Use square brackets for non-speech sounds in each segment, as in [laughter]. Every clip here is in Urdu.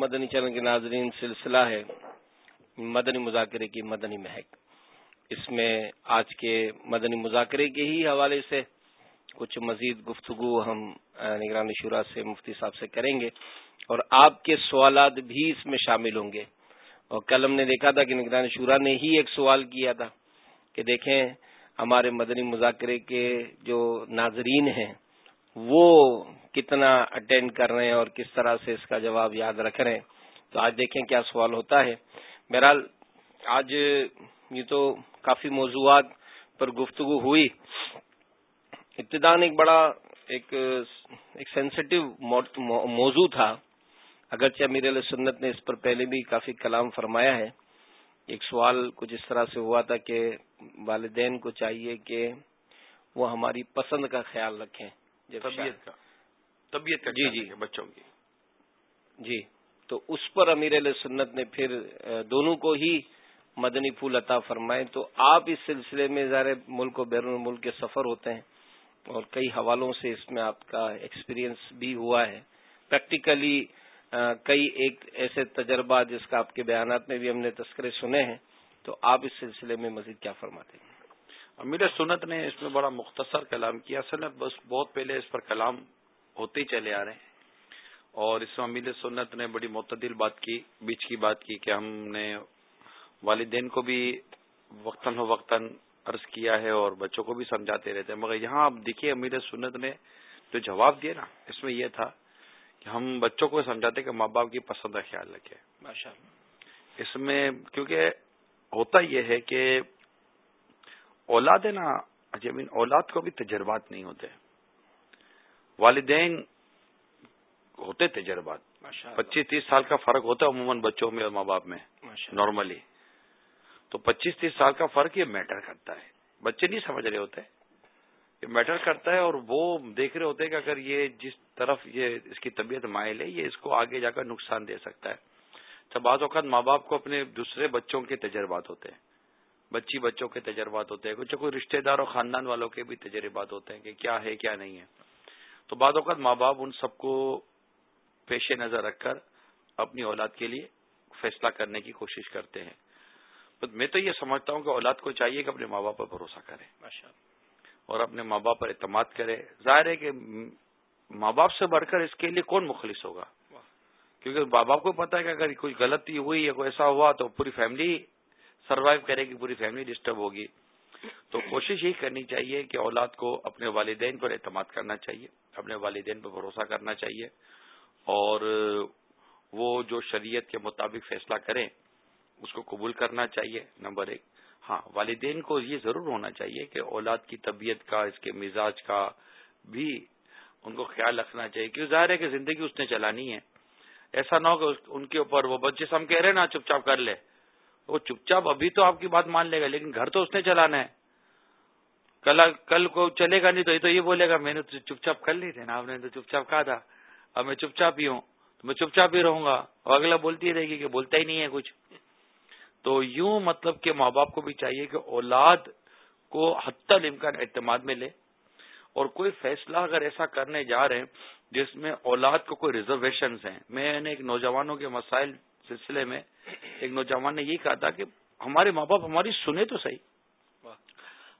مدنی چرن کے ناظرین، سلسلہ ہے مدنی مذاکرے کی مدنی مہک۔ اس میں آج کے مدنی مذاکرے کے ہی حوالے سے کچھ مزید گفتگو ہم نگرانی شورا سے، مفتی صاحب سے کریں گے اور آپ کے سوالات بھی اس میں شامل ہوں گے۔ اور کل ہم نے دیکھا تھا کہ نگرانی شورا نے ہی ایک سوال کیا تھا کہ دیکھیں ہمارے مدنی مذاکرے کے جو ناظرین ہیں وہ کتنا اٹینڈ کر رہے ہیں اور کس طرح سے اس کا جواب یاد رکھ رہے ہیں۔ تو آج دیکھیں کیا سوال ہوتا ہے۔ بہرحال، آج یہ تو کافی موضوعات پر گفتگو ہوئی۔ ابتدان ایک بڑا، ایک ایک سینسٹیو موضوع تھا۔ اگرچہ امیر علیہ سنت نے اس پر پہلے بھی کافی کلام فرمایا ہے۔ ایک سوال کچھ اس طرح سے ہوا تھا کہ والدین کو چاہیے کہ وہ ہماری پسند کا خیال رکھیں۔ طبیعت کا۔ طبیعت کا جی جی۔ بچوں کی۔ جی تو اس پر امیر علیہ سنت نے پھر دونوں کو ہی مدنی پھول عطا فرمائے۔ تو آپ اس سلسلے میں ظاہر ملک و بیرون ملک کے سفر ہوتے ہیں اور کئی حوالوں سے اس میں آپ کا ایکسپیرینس بھی ہوا ہے۔ پریکٹیکلی کئی ایک ایسے تجربات جس کا آپ کے بیانات میں بھی ہم نے تذکرے سنے ہیں۔ تو آپ اس سلسلے میں مزید کیا فرماتے ہیں؟ امیر سنت نے اس میں بڑا مختصر کلام کیا۔ اصل میں بس بہت پہلے اس پر کلام ہوتے ہی چلے آ رہے ہیں۔ اور اس میں امیر سنت نے بڑی معتدل بات کی بیچ کی بات کی کہ ہم نے والدین کو بھی وقتاً وقتاً عرض کیا ہے اور بچوں کو بھی سمجھاتے رہتے ہیں۔ مگر یہاں آپ دیکھیے امیر سنت نے جو جواب دیا نا اس میں یہ تھا کہ ہم بچوں کو سمجھاتے کہ ماں باپ کی پسند کا خیال رکھے اس میں کیونکہ ہوتا یہ ہے کہ اولاد ہے نا اجمین اولاد کو بھی تجربات نہیں ہوتے والدین ہوتے تجربات۔ پچیس تیس سال کا فرق ہوتا ہے عموماً بچوں میں اور ماں باپ میں نارملی۔ تو پچیس تیس سال کا فرق یہ میٹر کرتا ہے۔ بچے نہیں سمجھ رہے ہوتے۔ یہ میٹر کرتا ہے اور وہ دیکھ رہے ہوتے ہیں کہ اگر یہ جس طرف یہ اس کی طبیعت مائل ہے یہ اس کو آگے جا کر نقصان دے سکتا ہے۔ جب بعض اوقات ماں باپ کو اپنے دوسرے بچوں کے تجربات ہوتے ہیں۔ بچی بچوں کے تجربات ہوتے ہیں کچھ کوئی رشتہ دار اور خاندان والوں کے بھی تجربات ہوتے ہیں کہ کیا ہے کیا نہیں ہے۔ تو بعض اوقات ماں باپ ان سب کو پیش نظر رکھ کر اپنی اولاد کے لیے فیصلہ کرنے کی کوشش کرتے ہیں۔ میں تو یہ سمجھتا ہوں کہ اولاد کو چاہیے کہ اپنے ماں باپ پر بھروسہ کرے۔ اور اپنے ماں باپ پر اعتماد کرے۔ ظاہر ہے کہ ماں باپ سے بڑھ کر اس کے لیے کون مخلص ہوگا؟ کیونکہ ماں باپ کو پتا ہے کہ اگر کوئی غلطی ہوئی یا کوئی ایسا ہوا تو پوری فیملی سروائو کرے گی، پوری فیملی ڈسٹرب ہوگی۔ تو کوشش یہی کرنی چاہیے کہ اولاد کو اپنے والدین پر اعتماد کرنا چاہیے، اپنے والدین پر بھروسہ کرنا چاہیے۔ اور وہ جو شریعت کے مطابق فیصلہ کریں، اس کو قبول کرنا چاہیے، نمبر ایک۔ ہاں والدین کو یہ ضرور ہونا چاہیے کہ اولاد کی طبیعت کا، اس کے مزاج کا بھی ان کو خیال رکھنا چاہیے۔ کیوں؟ ظاہر ہے کہ زندگی اس نے چلانی ہے۔ ایسا نہ ہو کہ ان کے اوپر وہ بچے ہم کہہ رہے ہیں، نا، چپ چاپ کر لے۔ وہ چپ چاپ ابھی تو آپ کی بات مان لے گا، لیکن گھر تو اس نے چلانا ہے۔ کل کل کو چلے گا نہیں تو یہ تو یہ بولے گا، میں نے چپ چاپ کر لی تھے نا، آپ نے تو چپ چاپ کہا تھا۔ اب میں چپ چاپ ہی ہوں، تو میں چپ چاپ ہی رہوں گا۔ اور اگلا بولتی رہے گی کہ بولتا ہی نہیں ہے کچھ۔ تو یوں مطلب کہ ماں باپ کو بھی چاہیے کہ اولاد کو حتی الامکان اعتماد میں لے اور کوئی فیصلہ اگر ایسا کرنے جا رہے ہیں جس میں اولاد کو کوئی ریزرویشنز ہیں۔ میں نے ایک نوجوانوں کے مسائل سلسلے میں ایک نوجوان نے یہی کہا تھا کہ ہمارے ماں باپ ہماری سنے تو صحیح۔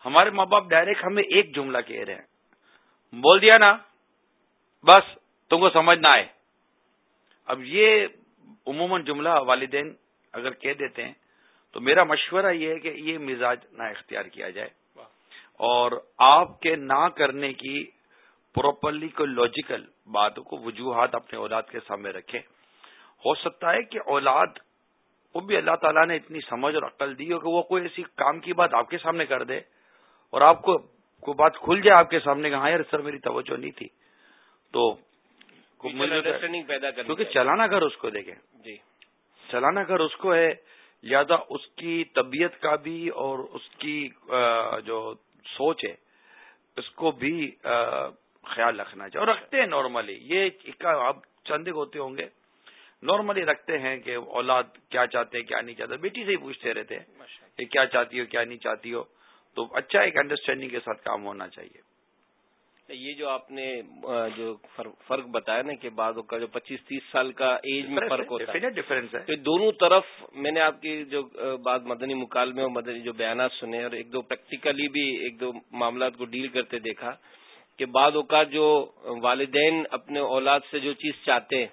ہمارے ماں باپ ڈائریکٹ ہمیں ایک جملہ کہہ رہے ہیں۔ بول دیا نا بس تم کو سمجھ نہ آئے۔ اب یہ عموماً جملہ والدین اگر کہہ دیتے ہیں تو میرا مشورہ یہ ہے کہ یہ مزاج نہ اختیار کیا جائے۔ اور آپ کے نہ کرنے کی پراپرلی کو لاجیکل باتوں کو وجوہات اپنے اولاد کے سامنے رکھیں۔ ہو سکتا ہے کہ اولاد وہ بھی اللہ تعالیٰ نے اتنی سمجھ اور عقل دی ہو کہ وہ کوئی ایسی کام کی بات آپ کے سامنے کر دے اور آپ کو کوئی بات کھل جائے آپ کے سامنے کہ ہاں یار سر میری توجہ نہیں تھی۔ تو کیونکہ چلانا گھر اس کو دیکھیں۔ جی۔ چلانا گھر اس کو ہے لہذا اس کی طبیعت کا بھی اور اس کی جو سوچ ہے اس کو بھی خیال رکھنا چاہیے۔ اور رکھتے ہیں نارملی یہ آپ چندے ہوتے ہوں گے۔ نارملی رکھتے ہیں کہ اولاد کیا چاہتے ہیں کیا نہیں چاہتے بیٹی سے ہی پوچھتے رہتے ہیں کہ کیا چاہتی ہو کیا نہیں چاہتی ہو۔ تو اچھا ایک انڈرسٹینڈنگ کے ساتھ کام ہونا چاہیے۔ یہ جو آپ نے جو فرق بتایا نا کہ بعد کا جو پچیس تیس سال کا ایج میں فرق ہوتا ہے۔ ڈفرینس ہے۔ تو دونوں طرف میں نے آپ کی جو بات مدنی مکالمے اور مدنی جو بیانات سنے اور ایک دو پریکٹیکلی بھی ایک دو معاملات کو ڈیل کرتے دیکھا کہ بعد اوقات جو والدین اپنے اولاد سے جو چیز چاہتے ہیں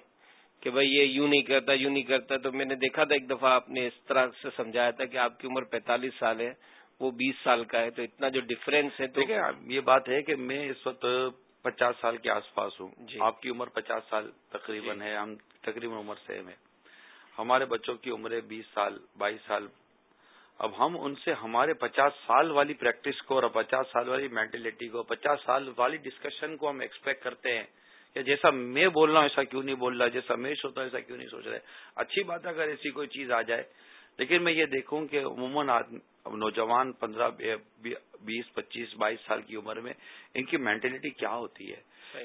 کہ بھائی یہ یوں نہیں کرتا یوں نہیں کرتا تو میں نے دیکھا تھا ایک دفعہ آپ نے اس طرح سے سمجھایا تھا کہ آپ کی عمر پینتالیس سال ہے وہ بیس سال کا ہے تو اتنا جو ڈفرینس ہے تو یہ بات ہے کہ میں اس وقت پچاس سال کے آس پاس ہوں۔ جی۔ آپ کی عمر پچاس سال تقریباً جی۔ ہے ہم تقریباً عمر سے ہے۔ ہمارے بچوں کی عمریں بیس سال بائیس سال۔ اب ہم ان سے ہمارے پچاس سال والی پریکٹس کو اور پچاس سال والی مینٹلٹی کو پچاس سال والی ڈسکشن کو ہم ایکسپیکٹ کرتے ہیں۔ کہ جیسا میں بول رہا ہوں ایسا کیوں نہیں بول رہا جیسا میں سوچتا ہوں ایسا کیوں نہیں سوچ رہا اچھی بات ہے اگر ایسی کوئی چیز آ جائے۔ لیکن میں یہ دیکھوں کہ عموماً نوجوان پندرہ بیس پچیس بائیس سال کی عمر میں ان کی مینٹلٹی کیا ہوتی ہے؟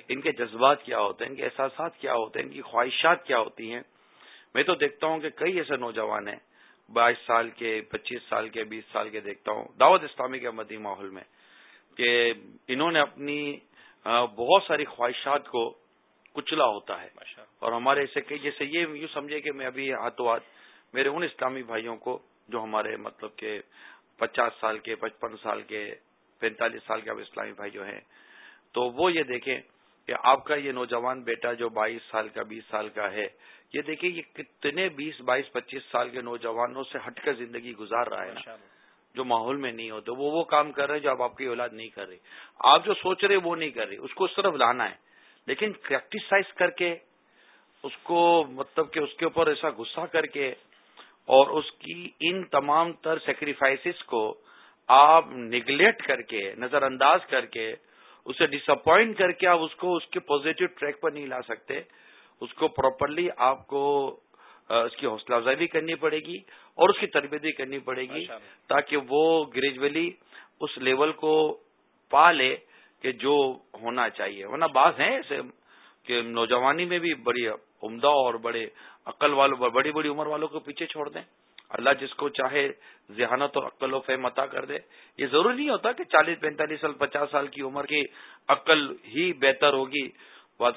ان کے جذبات کیا ہوتے ہیں؟ ان کے احساسات کیا ہوتے ہیں؟ ان کی خواہشات کیا ہوتی ہیں؟ میں تو دیکھتا ہوں کہ کئی ایسے نوجوان ہیں بائیس سال کے پچیس سال کے بیس سال کے دیکھتا ہوں۔ دعوت اسلامی کے مدی ماحول میں کہ انہوں نے اپنی بہت ساری خواہشات کو کچلا ہوتا ہے۔ اور ہمارے ایسے کئی جیسے یہ یوں سمجھے کہ میں ابھی ہاتھوں ہاتھ میرے ان اسلامی بھائیوں کو جو ہمارے مطلب کہ پچاس سال کے پچپن سال کے پینتالیس سال کے اب اسلامی بھائی جو ہیں تو وہ یہ دیکھیں کہ آپ کا یہ نوجوان بیٹا جو بائیس سال کا بیس سال کا ہے یہ دیکھیں یہ کتنے بیس بائیس پچیس سال کے نوجوانوں سے ہٹ کر زندگی گزار رہا ہے جو ماحول میں نہیں ہوتے، وہ وہ کام کر رہے جو اب آپ کی اولاد نہیں کر رہی۔ آپ جو سوچ رہے وہ نہیں کر رہی، اس کو اس طرف لانا ہے۔ لیکن پریکٹیسائز کر کے، اس کو مطلب کہ اس کے اوپر ایسا غصہ کر کے اور اس کی ان تمام تر سیکریفائسز کو آپ نگلیکٹ کر کے نظر انداز کر کے، اسے ڈس اپوائنٹ کر کے آپ اس کو، اس کے پوزیٹو ٹریک پر نہیں لا سکتے۔ اس کو پراپرلی آپ کو اس کی حوصلہ افزائی بھی کرنی پڑے گی اور اس کی تربیت بھی کرنی پڑے گی تاکہ وہ گریجولی اس لیول کو پا لے کہ جو ہونا چاہیے۔ ورنہ بعض ہیں ایسے کہ نوجوانی میں بھی بڑی عمدہ اور بڑے عقل والوں بڑی بڑی عمر والوں کو پیچھے چھوڑ دیں۔ اللہ جس کو چاہے ذہانت اور عقل و فہم عطا کر دے۔ یہ ضروری نہیں ہوتا کہ چالیس پینتالیس سال پچاس سال کی عمر کی عقل ہی بہتر ہوگی۔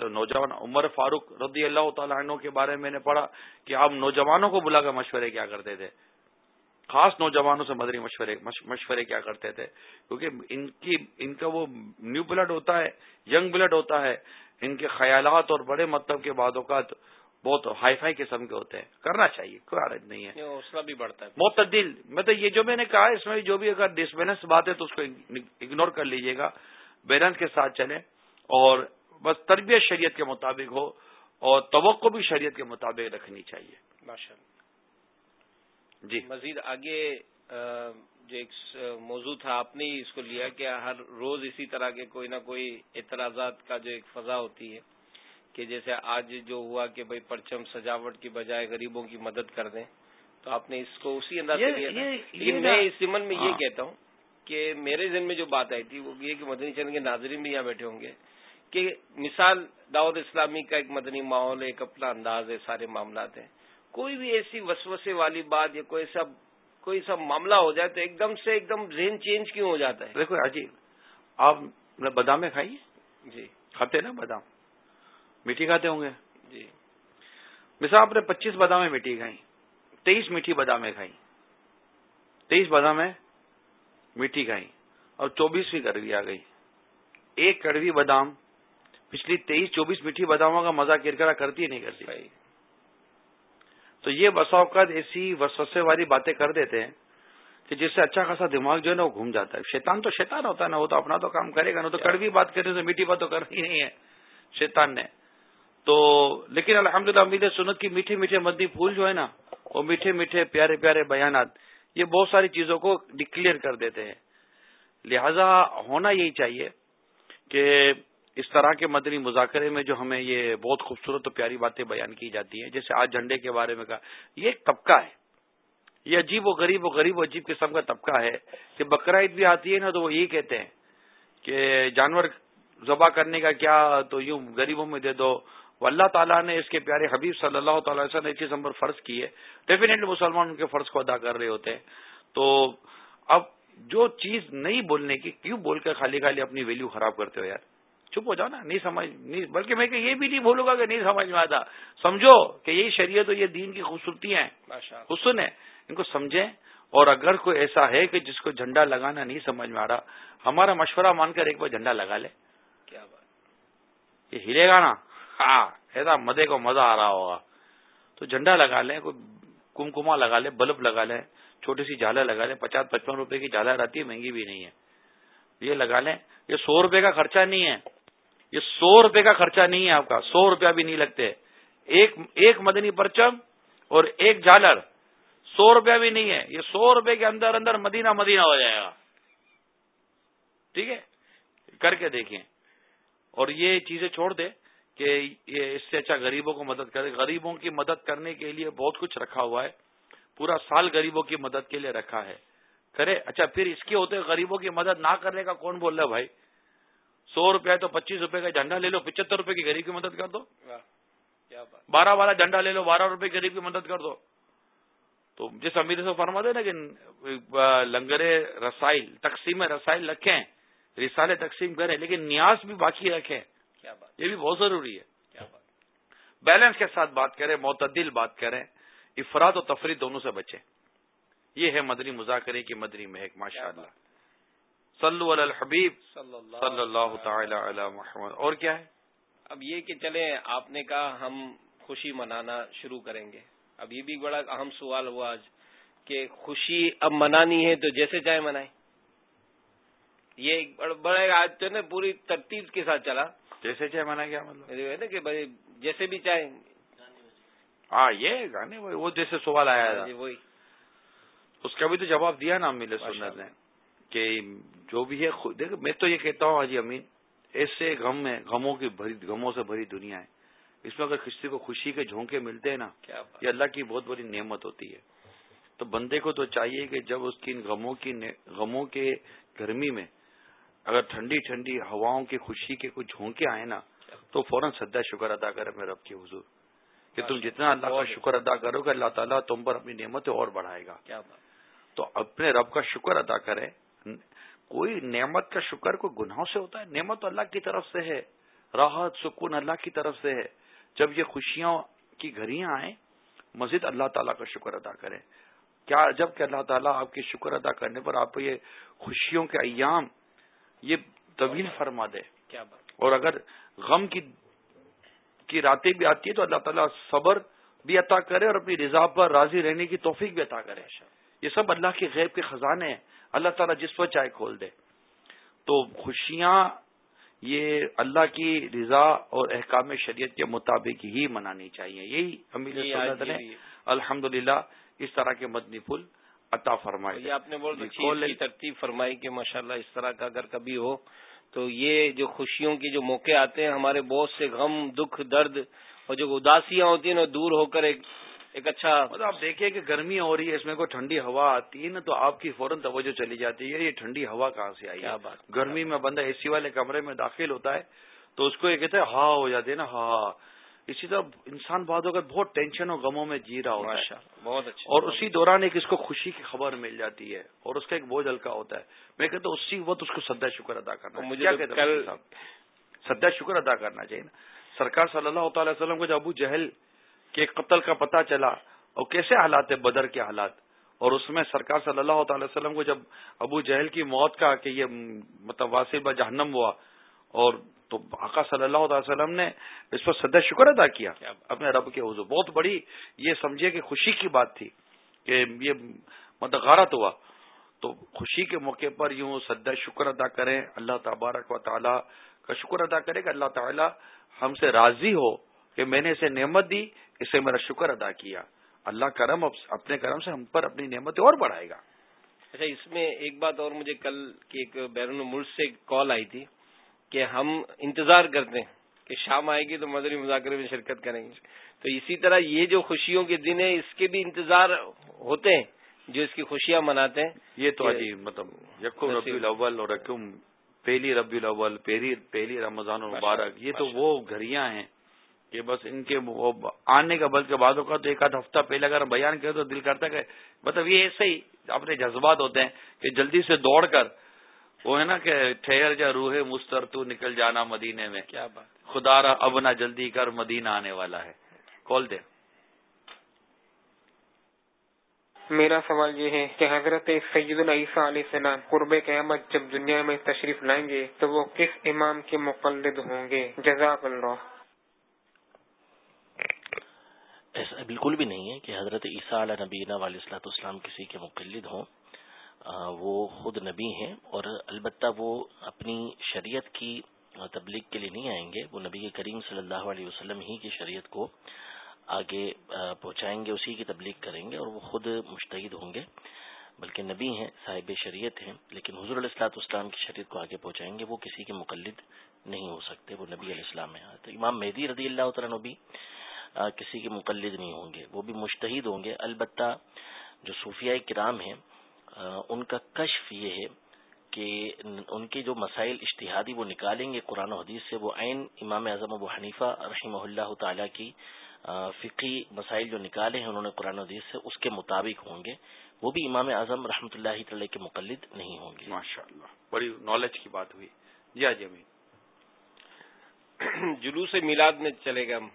نوجوان عمر فاروق رضی اللہ تعالیٰ عنہ کے بارے میں نے پڑھا کہ آپ نوجوانوں کو بلا کر مشورے کیا کرتے تھے۔ خاص نوجوانوں سے مدری مشورے مشورے کیا کرتے تھے۔ کیونکہ ان کی ان کا وہ نیو بلڈ ہوتا ہے ینگ بلڈ ہوتا ہے۔ ان کے خیالات اور بڑے مطلب کے بعد اوقات بہت ہائی فائی قسم کے ہوتے ہیں۔ کرنا چاہیے کوئی حرج نہیں ہے۔ حوصلہ بھی بڑھتا ہے۔ معتدل میں تو یہ جو میں نے کہا اس میں جو بھی اگر ڈسبیلنس بات ہے تو اس کو اگنور کر لیجیے گا۔ بیلنس کے ساتھ چلیں اور بس تربیت شریعت کے مطابق ہو اور توقع بھی شریعت کے مطابق رکھنی چاہیے۔ ماشاء جی۔ مزید آگے جو ایک موضوع تھا آپ نے ہی اس کو لیا کہ ہر روز اسی طرح کے کوئی نہ کوئی اعتراضات کا جو ایک فضا ہوتی ہے کہ جیسے آج جو ہوا کہ بھائی پرچم سجاوٹ کی بجائے غریبوں کی مدد کر دیں تو آپ نے اس کو اسی انداز سے لیا لیکن میں اس سمن میں یہ ہاں۔ کہتا ہوں کہ میرے ذہن میں جو بات آئی تھی وہ یہ کہ مدنی چند کے ناظرین بھی یہاں بیٹھے ہوں گے۔ کہ مثال دعوت اسلامی کا ایک مدنی ماحول ہے ایک اپنا انداز ہے سارے معاملات ہیں۔ کوئی بھی ایسی وسوسے والی بات یا کوئی سب کوئی سب معاملہ ہو جائے تو ایک دم سے ایک دم ذہن چینج کیوں ہو جاتا ہے؟ دیکھو عجیب آپ بادام میں کھائیے؟ جی۔ کھاتے نا بادام؟ میٹھی کھاتے ہوں گے؟ جی۔ مثال آپ نے پچیس بادام میٹھی کھائی تیئیس میٹھی بادامیں کھائی تیئیس بادام میٹھی کھائی اور چوبیسویں کڑوی آ گئی۔ ایک کڑوی بادام پچھلی تیئیس چوبیس میٹھی باداموں کا مزہ کرکرا کرتی نہیں کرتی۔ بھائی۔ تو یہ بسا اوقات ایسی وسوسے والی باتیں کر دیتے ہیں کہ جس سے اچھا خاصا دماغ جو ہے نا وہ گھوم جاتا ہے۔ شیطان تو شیطان ہوتا ہے نا وہ تو اپنا تو کام کرے گا نا تو کڑوی بات کرنے سے میٹھی بات تو کرنی نہیں ہے۔ شیطان نے۔ تو لیکن الحمد للہ امید سنت کی میٹھے میٹھے مدی پھول جو ہے نا وہ میٹھے میٹھے پیارے پیارے بیانات یہ بہت ساری چیزوں کو ڈکلیئر کر دیتے ہیں۔ لہذا ہونا یہی چاہیے کہ اس طرح کے مدنی مذاکرے میں جو ہمیں یہ بہت خوبصورت و پیاری باتیں بیان کی جاتی ہیں، جیسے آج جھنڈے کے بارے میں کہا، یہ ایک طبقہ ہے۔ یہ عجیب و غریب و غریب و عجیب قسم کا طبقہ ہے کہ بقرا عید بھی آتی ہے نا تو وہ یہی کہتے ہیں کہ جانور ذبح کرنے کا کیا تو یوں غریبوں میں دے دو۔ وہ اللہ تعالیٰ نے اس کے پیارے حبیب صلی اللہ تعالی وسلم نے چیز نمبر فرض کی ہے۔ ڈیفینیٹلی مسلمان ان کے فرض کو ادا کر رہے ہوتے ہیں۔ تو اب جو چیز نہیں بولنے کی، کیوں بول کر خالی خالی اپنی ویلیو خراب کرتے ہو یار؟ چپ ہو جاؤ نا نہیں سمجھ نہیں بلکہ میں کہ یہ بھی نہیں بولوں گا کہ نہیں سمجھ میں آتا۔ سمجھو کہ یہی شریعت یہ دین کی خوبصورتیاں ہیں۔ حسن ہے ان کو سمجھیں۔ اور اگر کوئی ایسا ہے کہ جس کو جھنڈا لگانا نہیں سمجھ میں آ رہا ہمارا مشورہ مان کر ایک بار جھنڈا لگا لے۔ کیا بات۔ یہ ہلے گا نا؟ ہاں ایسا مزے کو مزہ آ رہا ہوگا۔ تو جھنڈا لگا لیں کوئی کمکما لگا لیں بلب لگا لیں چھوٹی سی جالا لگا لیں پچاس پچپن روپے کی جالا رہتی ہے مہنگی بھی نہیں ہے۔ یہ لگا لیں یہ سو روپے کا خرچہ نہیں ہے۔ یہ سو روپے کا خرچہ نہیں ہے آپ کا، سو روپیہ بھی نہیں لگتے۔ ایک ایک مدنی پرچم اور ایک جالر، سو روپیہ بھی نہیں ہے۔ یہ سو روپے کے اندر اندر مدینہ مدینہ ہو جائے گا۔ ٹھیک ہے؟ کر کے دیکھیں۔ اور یہ چیزیں چھوڑ دے کہ یہ اس سے اچھا غریبوں کو مدد کرے۔ غریبوں کی مدد کرنے کے لیے بہت کچھ رکھا ہوا ہے۔ پورا سال غریبوں کی مدد کے لیے رکھا ہے۔ کرے۔ اچھا پھر اس کے ہوتے غریبوں کی مدد نہ کرنے کا کون بول رہا ہے بھائی؟ سو روپے تو پچیس روپے کا جھنڈا لے لو پچہتر روپے کی غریب کی مدد کر دو۔ بارہ بارہ جھنڈا لے لو بارہ روپے غریب کی مدد کر دو۔ تو جس امیر سے فرما دے نا کہ لنگر رسائل تقسیم رسائل رکھیں رسالے تقسیم کریں لیکن نیاز بھی باقی رکھیں۔ یہ بھی بہت ضروری ہے۔ بیلنس کے ساتھ بات کریں معتدل بات کریں افراد و تفریح دونوں سے بچیں۔ یہ ہے مدنی مذاکرے کی مدنی مہک ماشاء اللہ صلو علی الحبیب. صلی اللہ تعالی علی محمد. اور کیا ہے؟ اب یہ کہ چلے آپ نے کہا ہم خوشی منانا شروع کریں گے۔ اب یہ بھی بڑا اہم سوال ہوا آج کہ خوشی اب منانی ہے تو جیسے چاہے منائے یہ بڑے آج تو نا پوری ترتیب کے ساتھ چلا۔ جیسے چاہے منائے کیا مطلب؟ نا کہ بھائی جیسے بھی چاہے ہاں یہ گانے وہ جیسے سوال آیا جی، وہی۔ اس کا بھی تو جواب دیا نا امیل سنت نے کہ جو بھی ہے دیکھ میں تو یہ کہتا ہوں حاجی امین ایسے غم میں غموں کی بھری غموں سے بھری دنیا ہے۔ اس میں اگر کسی کو خوشی کے جھونکے ملتے ہیں نا یہ اللہ کی بہت بڑی نعمت ہوتی ہے۔ تو بندے کو تو چاہیے کہ جب اس کی غموں کی غموں کے گرمی میں اگر ٹھنڈی ٹھنڈی ہواؤں کی خوشی کے کچھ جھونکے آئے نا تو فوراً سدا شکر ادا کرے میں رب کی حضور۔ کہ تم جتنا اللہ کا شکر ادا کرو گے اللہ تعالیٰ تم پر اپنی نعمتیں اور بڑھائے گا۔ تو اپنے رب کا شکر ادا کرے کوئی نعمت کا شکر کوئی گناہوں سے ہوتا ہے؟ نعمت تو اللہ کی طرف سے ہے راحت سکون اللہ کی طرف سے ہے۔ جب یہ خوشیاں کی گھڑیاں آئیں مزید اللہ تعالیٰ کا شکر ادا کریں۔ کیا جبکہ اللہ تعالیٰ آپ کے شکر ادا کرنے پر آپ یہ خوشیوں کے ایام یہ طویل فرما دے۔ اور اگر غم کی کی راتیں بھی آتی ہے تو اللہ تعالیٰ صبر بھی عطا کرے اور اپنی رضا پر راضی رہنے کی توفیق بھی عطا کرے۔ یہ سب اللہ کے غیب کے خزانے ہیں۔ اللہ تعالیٰ جس پر چائے کھول دے۔ تو خوشیاں یہ اللہ کی رضا اور احکام شریعت کے مطابق ہی منانی چاہیے۔ یہی امیر نے۔ الحمد اس طرح کے مدنی پھول عطا فرمائے۔ آپ نے بہت ترتیب فرمائی کہ ماشاءاللہ اس طرح کا اگر کبھی ہو تو یہ جو خوشیوں کے جو موقع آتے ہیں ہمارے بہت سے غم دکھ درد اور جو اداسیاں ہوتی ہیں دور ہو کر ایک ایک اچھا مطلب آپ دیکھیں کہ گرمی ہو رہی ہے اس میں کوئی ٹھنڈی ہوا آتی ہے نا تو آپ کی فوراً توجہ چلی جاتی ہے یہ ٹھنڈی ہوا کہاں سے آئی ہے؟ گرمی میں بندہ اے سی والے کمرے میں داخل ہوتا ہے تو اس کو یہ کہتے ہیں ہا ہو جاتے نا ہا اسی طرح انسان بعد اگر بہت ٹینشن اور غموں میں جی رہا ہوتا ہے۔ بہت اچھا۔ اور اسی دوران ایک اس کو خوشی کی خبر مل جاتی ہے اور اس کا ایک بوجھ ہلکا ہوتا ہے۔ میں کہتا ہوں اسی وقت اس کو سدا شکر ادا کرنا مجھے سدا شکر ادا کرنا چاہیے نا۔ سرکار صلی اللہ تعالی وسلم کو جب ابو جہل کے قتل کا پتہ چلا اور کیسے حالات ہے بدر کے حالات؟ اور اس میں سرکار صلی اللہ تعالی وسلم کو جب ابو جہل کی موت کا کہ یہ مطلب واسب جہنم ہوا اور تو آقا صلی اللہ تعالی وسلم نے اس پر سدا شکر ادا کیا اپنے رب کے حضور۔ بہت بڑی یہ سمجھے کہ خوشی کی بات تھی کہ یہ مطلب غارت ہوا۔ تو خوشی کے موقع پر یوں سدا شکر ادا کریں، اللہ تبارک و تعالی کا شکر ادا کرے کہ اللہ تعالی ہم سے راضی ہو کہ میں نے اسے نعمت دی اسے میرا شکر ادا کیا۔ اللہ کرم اپنے کرم سے ہم پر اپنی نعمتیں اور بڑھائے گا۔ اچھا اس میں ایک بات اور مجھے کل کی ایک بیرون ملک سے کال آئی تھی کہ ہم انتظار کرتے ہیں کہ شام آئے گی تو مدری مذاکرے میں شرکت کریں گے۔ تو اسی طرح یہ جو خوشیوں کے دن ہیں اس کے بھی انتظار ہوتے ہیں جو اس کی خوشیاں مناتے ہیں۔ یہ تو عجیب مطلب یقم ربی الاول اور رقم پہلی ربی الاول پہلی رمضان المبارک یہ تو وہ گھڑیاں ہیں۔ کہ بس ان کے آنے کا بلکہ بعدوں کا تو ایک آدھ ہفتہ پہلے اگر ہم بیان کریں تو دل کرتا ہے مطلب یہ ایسے ہی اپنے جذبات ہوتے ہیں کہ جلدی سے دوڑ کر وہ ہے نا کہ ٹھہر جا روح مستر تو نکل جانا مدینے میں۔ کیا بات خدا را اب نہ جلدی کر مدینہ آنے والا ہے۔ کال دے۔ میرا سوال یہ ہے کہ حضرت سید عیسیٰ علیہ السلام قرب قیامت جب دنیا میں تشریف لائیں گے تو وہ کس امام کے مقلد ہوں گے؟ جزاک اللہ۔ ایسا بالکل بھی نہیں ہے کہ حضرت عیسیٰ علیہ نبینا علیہ السلاۃ اسلام کسی کے مقلد ہوں۔ وہ خود نبی ہیں اور البتہ وہ اپنی شریعت کی تبلیغ کے لیے نہیں آئیں گے۔ وہ نبی کریم صلی اللہ علیہ وسلم ہی کی شریعت کو آگے پہنچائیں گے، اسی کی تبلیغ کریں گے اور وہ خود مشتعد ہوں گے۔ بلکہ نبی ہیں، صاحب شریعت ہیں، لیکن حضور علیہ السلاط اسلام کی شریعت کو آگے پہنچائیں گے۔ وہ کسی کے مقلد نہیں ہو سکتے، وہ نبی علیہ السلام ہیں۔ تو امام مہدی رضی اللہ تعالیٰ نبی کسی کے مقلد نہیں ہوں گے، وہ بھی مشتحد ہوں گے۔ البتہ جو صوفیاء کرام ہیں ان کا کشف یہ ہے کہ ان کے جو مسائل اشتہادی وہ نکالیں گے قرآن و حدیث سے، وہ عین امام اعظم ابو حنیفہ رحمہ اللہ تعالیٰ کی فقی مسائل جو نکالے ہیں انہوں نے قرآن حدیث سے، اس کے مطابق ہوں گے۔ وہ بھی امام اعظم رحمۃ اللہ تعالی کے مقلد نہیں ہوں گے۔ ماشاء اللہ بڑی نالج کی بات ہوئی۔ جی, ہاں جی، [clears throat] جلوس میلاد میں چلے گئے ہم۔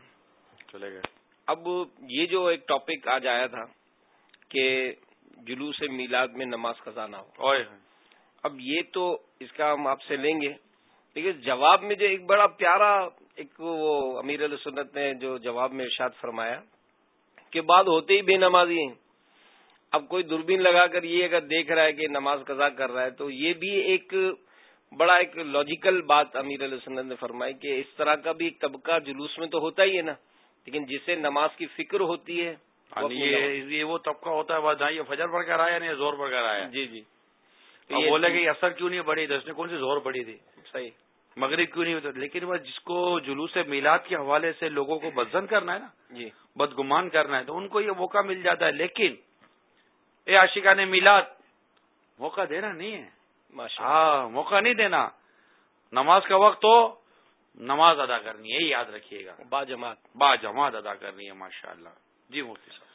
چلے گئے۔ اب یہ جو ایک ٹاپک آج آیا تھا کہ جلوس میلاد میں نماز خزانہ ہو۔ اب یہ تو اس کا ہم آپ سے لیں گے۔ لیکن جواب میں جو ایک بڑا پیارا ایک وہ امیر علیہ سنت نے جو جواب میں ارشاد فرمایا کہ بعد ہوتے ہی بے نمازی ہیں۔ اب کوئی دوربین لگا کر یہ اگر دیکھ رہا ہے کہ نماز قضا کر رہا ہے تو یہ بھی ایک بڑا ایک لاجیکل بات امیر علیہ سنت نے فرمائی کہ اس طرح کا بھی طبقہ جلوس میں تو ہوتا ہی ہے نا۔ لیکن جسے نماز کی فکر ہوتی ہے یہ وہ طبقہ ہوتا ہے جہاں یہ فجر پڑھ کر آیا نہیں زور پڑھ کر آیا۔ جی جی۔ بولے کہ اثر کیوں نہیں بڑھی دس نے کون سی زور پڑی تھی؟ صحیح۔ مغرب کیوں نہیں ہوتا؟ لیکن وہ جس کو جلوس میلاد کے حوالے سے لوگوں کو بدزن کرنا ہے نا جی۔ بدگمان کرنا ہے تو ان کو یہ موقع مل جاتا ہے۔ لیکن اے عاشقہ نے میلاد موقع دینا نہیں ہے۔ ہاں موقع نہیں دینا۔ نماز کا وقت ہو نماز ادا کرنی ہے یاد رکھیے گا۔ با جماعت۔ با جماعت ادا کرنی ہے ماشاء اللہ جی مفتی صاحب۔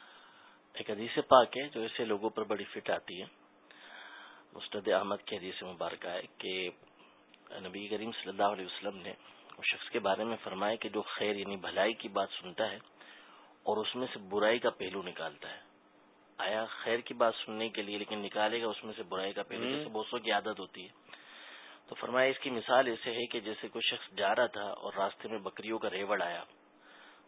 ایک حدیث پاک ہے جو ایسے لوگوں پر بڑی فٹ آتی ہے۔ مستد احمد کی حدیث مبارکہ ہے کہ نبی کریم صلی اللہ علیہ وسلم نے اس شخص کے بارے میں فرمایا کہ جو خیر یعنی بھلائی کی بات سنتا ہے اور اس میں سے برائی کا پہلو نکالتا ہے۔ آیا خیر کی بات سننے کے لیے لیکن نکالے گا اس میں سے برائی کا پہلو؟ جیسے بوسوں کی عادت ہوتی ہے۔ تو فرمایا، اس کی مثال ایسے ہے کہ جیسے کوئی شخص جا رہا تھا اور راستے میں بکریوں کا ریوڑ آیا،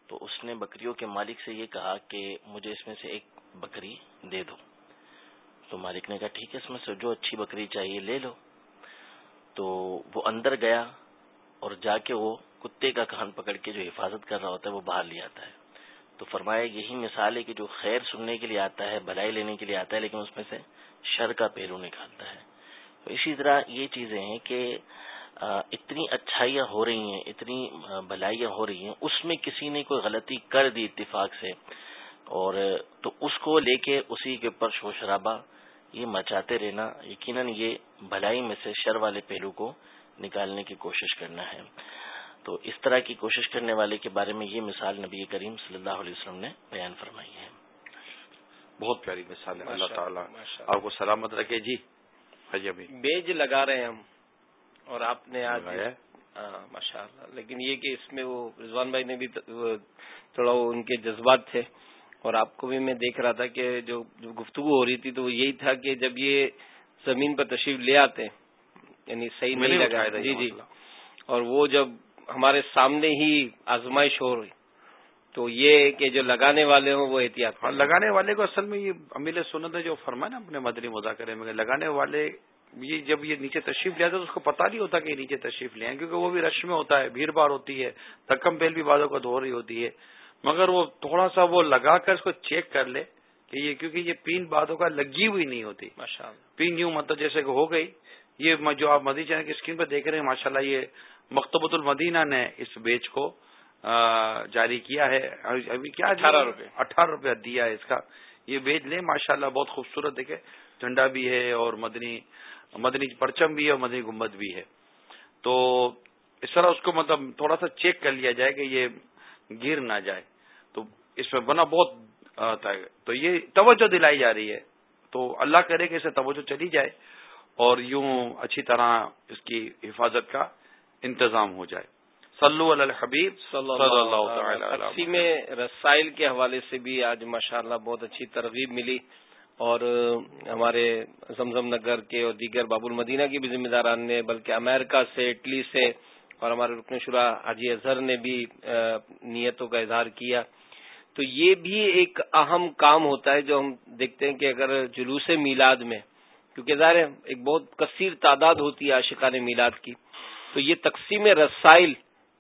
تو اس نے بکریوں کے مالک سے یہ کہا کہ مجھے اس میں سے ایک بکری دے دو۔ تو مالک نے کہا، ٹھیک ہے، اس میں سے جو اچھی بکری چاہیے لے لو۔ تو وہ اندر گیا اور جا کے وہ کتے کا کان پکڑ کے جو حفاظت کر رہا ہوتا ہے، وہ باہر لے آتا ہے۔ تو فرمایا، یہی مثال ہے کہ جو خیر سننے کے لیے آتا ہے، بھلائی لینے کے لیے آتا ہے، لیکن اس میں سے شر کا پہلو نکالتا ہے۔ اسی طرح یہ چیزیں ہیں کہ اتنی اچھائیاں ہو رہی ہیں اتنی بھلائیاں ہو رہی ہیں اس میں کسی نے کوئی غلطی کر دی اتفاق سے اور تو اس کو لے کے اسی کے اوپر شور شرابہ یہ مچاتے رہنا یقیناً یہ بھلائی میں سے شر والے پہلو کو نکالنے کی کوشش کرنا ہے۔ تو اس طرح کی کوشش کرنے والے کے بارے میں یہ مثال نبی کریم صلی اللہ علیہ وسلم نے بیان فرمائی ہے۔ بہت پیاری مثال ہے اللہ تعالیٰ آپ کو سلامت رکھے۔ جی۔ بیج لگا رہے ہیں ہم۔ اور آپ نے آج ماشاء اللہ لیکن یہ کہ اس میں وہ رضوان بھائی نے بھی تھوڑا ان کے جذبات تھے۔ اور آپ کو بھی میں دیکھ رہا تھا کہ جو گفتگو ہو رہی تھی تو وہ یہی تھا کہ جب یہ زمین پر تشریف لے آتے یعنی صحیح نہیں لگا۔ جی جی۔ اور وہ جب ہمارے سامنے ہی آزمائش ہو رہی۔ تو یہ کہ جو لگانے والے ہوں وہ احتیاط ہاں لگانے والے کو اصل میں یہ امیل سنت ہے جو فرمایا نا اپنے مدنی مذاکرے میں لگانے والے یہ جب یہ نیچے تشریف لے آتے تو اس کو پتا نہیں ہوتا کہ یہ نیچے تشریف لے آئیں کیونکہ وہ بھی رش میں ہوتا ہے بھیڑ بھاڑ ہوتی ہے تکم بیل بھی بازوں کا دھو رہی ہوتی ہے۔ مگر وہ تھوڑا سا وہ لگا کر اس کو چیک کر لے کہ یہ کیونکہ یہ پین باتوں کا لگی ہوئی نہیں ہوتی۔ پین یوں مطلب جیسے کہ ہو گئی۔ یہ جو آپ مدی چینل کی اسکرین پہ دیکھ رہے ہیں ماشاء اللہ یہ مکتبۃ المدینہ نے اس بیچ کو جاری کیا ہے۔ ابھی کیا اٹھارہ روپے۔ اٹھارہ روپیہ دیا ہے اس کا۔ یہ بیچ لیں ماشاء اللہ بہت خوبصورت دیکھے جھنڈا بھی ہے اور مدنی مدنی پرچم بھی ہے اور مدنی گمبد بھی ہے۔ تو اس طرح اس کو مطلب تھوڑا سا چیک کر لیا جائے کہ یہ گر نہ جائے۔ تو اس میں بنا بہت تو یہ توجہ دلائی جا رہی ہے۔ تو اللہ کرے کہ اسے توجہ چلی جائے اور یوں اچھی طرح اس کی حفاظت کا انتظام ہو جائے۔ صلو علی الحبیب صلی اللہ تقسیم رسائل کے حوالے سے بھی آج ماشاءاللہ بہت اچھی ترغیب ملی اور ہمارے زمزم نگر کے اور دیگر باب المدینہ کی بھی ذمہ داران نے بلکہ امریکہ سے اٹلی سے اور ہمارے رکن شرا حاجی اظہر نے بھی نیتوں کا اظہار کیا۔ تو یہ بھی ایک اہم کام ہوتا ہے جو ہم دیکھتے ہیں کہ اگر جلوس میلاد میں کیونکہ ظاہر ہے ایک بہت کثیر تعداد ہوتی ہے عاشقان میلاد کی تو یہ تقسیم رسائل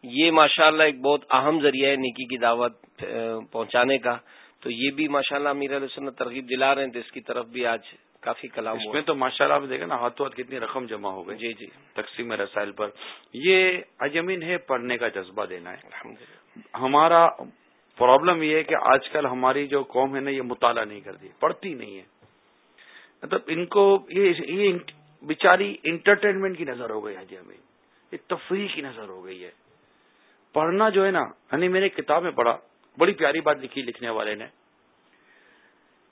یہ ماشاءاللہ ایک بہت اہم ذریعہ ہے نیکی کی دعوت پہنچانے کا۔ تو یہ بھی ماشاءاللہ امیر علیہ وسلم ترغیب دلا رہے ہیں تو اس کی طرف بھی آج کافی کلام اس میں تو ماشاء اللہ آپ دیکھیں نا ہاتھوں ہاتھ کتنی رقم جمع ہو گئی۔ جی جی۔ تقسیم رسائل پر۔ یہ اجمین ہے پڑھنے کا جذبہ دینا ہے۔ ہمارا پرابلم یہ ہے کہ آج کل ہماری جو قوم ہے نا یہ مطالعہ نہیں کرتی پڑھتی نہیں ہے۔ مطلب ان کو یہ بیچاری انٹرٹینمنٹ کی نظر ہو گئی حاجی امین یہ تفریح کی نظر ہو گئی ہے۔ پڑھنا جو ہے نا یعنی میں نے کتاب میں پڑھا، بڑی پیاری بات لکھی لکھنے والے نے۔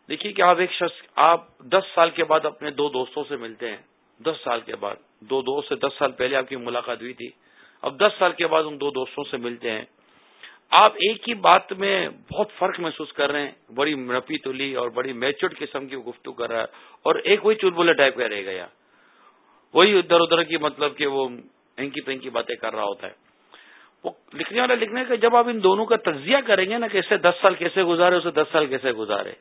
دیکھیے کہ آپ ایک شخص، آپ دس سال کے بعد اپنے دو دوستوں سے ملتے ہیں۔ دس سال کے بعد، دو دوست سے دس سال پہلے آپ کی ملاقات ہوئی تھی۔ اب دس سال کے بعد ان دو دوستوں سے ملتے ہیں۔ آپ ایک ہی بات میں بہت فرق محسوس کر رہے ہیں۔ بڑی نپی تلی اور بڑی میچورڈ قسم کی گفتگو کر رہا ہے۔ اور ایک وہی چلبلے ٹائپ کا رہ گیا۔ وہی ادھر ادھر کی مطلب کہ وہ پینکی پینکی باتیں کر رہا ہوتا ہے۔ وہ لکھنے والا لکھنے کا جب آپ ان دونوں کا تجزیہ کریں گے نا کہ اسے دس سال کیسے گزارے، اسے دس سال کیسے گزارے؟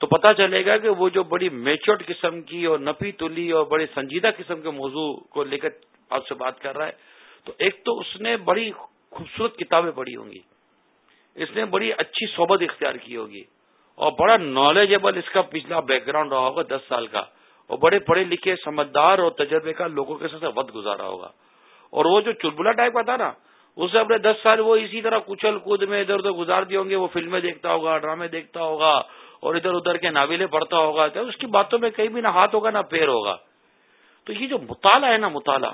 تو پتا چلے گا کہ وہ جو بڑی میچورڈ قسم کی اور نپی تلی اور بڑی سنجیدہ قسم کے موضوع کو لے کر آپ سے بات کر رہا ہے، تو ایک تو اس نے بڑی خوبصورت کتابیں پڑھی ہوں گی، اس نے بڑی اچھی صحبت اختیار کی ہوگی اور بڑا نالجبل اس کا پچھلا بیک گراؤنڈ رہا ہوگا دس سال کا، اور بڑے پڑھے لکھے، سمجھدار اور تجربے کا لوگوں کے ساتھ وقت گزارا ہوگا۔ اور وہ جو چلبلا ٹائپ کا تھا نا اسے اپنے دس سال وہ اسی طرح کچل کود میں ادھر ادھر گزار دیے ہوں گے، وہ فلمیں دیکھتا ہوگا، ڈرامے دیکھتا ہوگا، اور ادھر ادھر کے ناولیں پڑھتا ہوگا، تو اس کی باتوں میں کہیں بھی نہ ہاتھ ہوگا نہ پیر ہوگا۔ تو یہ جو مطالعہ ہے نا، مطالعہ،